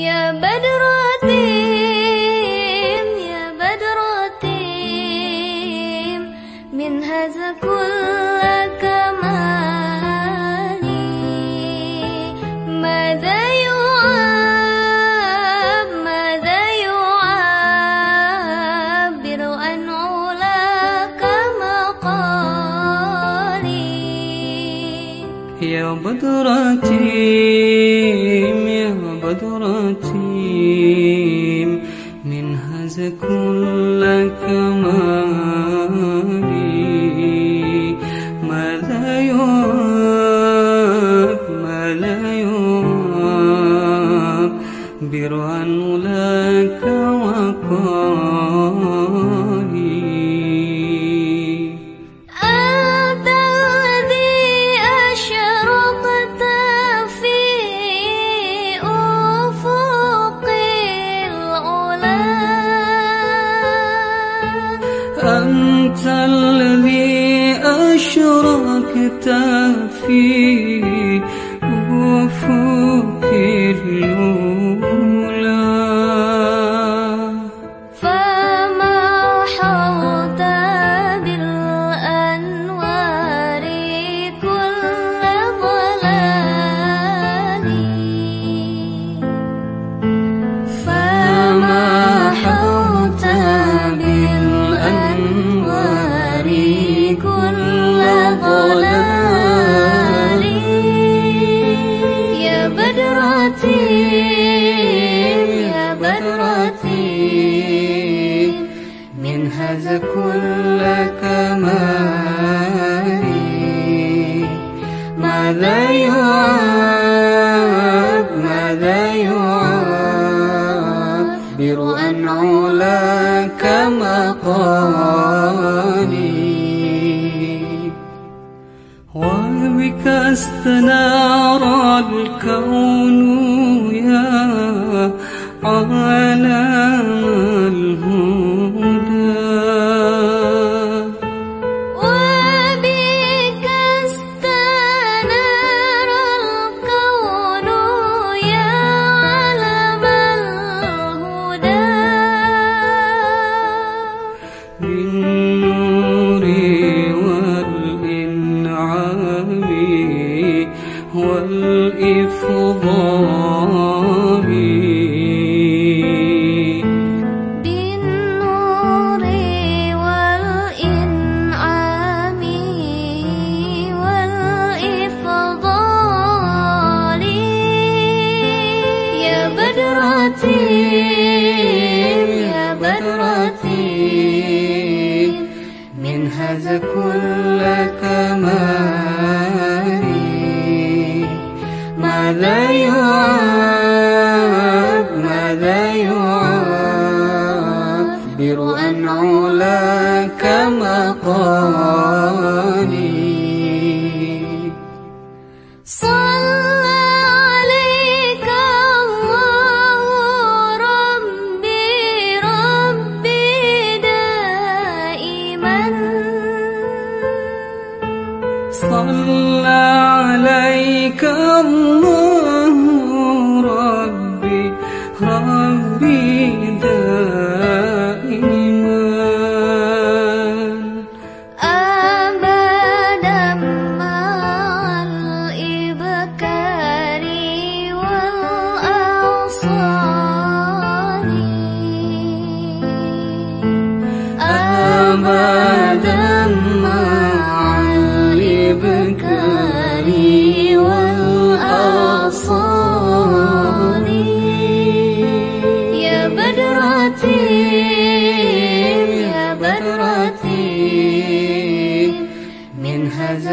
يا بدرتيم يا بدرتيم من هذا كل كمالي ماذا يعاب ماذا يعبر عن علاك مقالي؟ يا بدرتي أنت الذي أشرقت في أفق العلا أنت الذي أشركت في هذا كل كمالي. ماذا يعاب ماذا يعبر عن علاك مقالي؟ وبك أستنار الكون يا عالم بدرتي يا بدرتي من هذا كل كمالي ماذا يعاب ماذا يعبر عن علاك مقالي صلى صلى عليك الله ربي ربي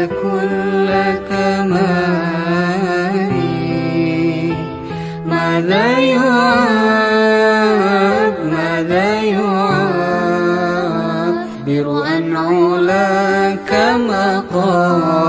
كل كمالي ماذا يعاب ماذا يعبر عن علاك مقالي